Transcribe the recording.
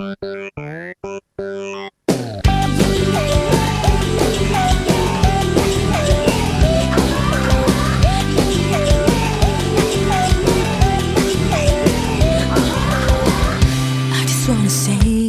I just wanna say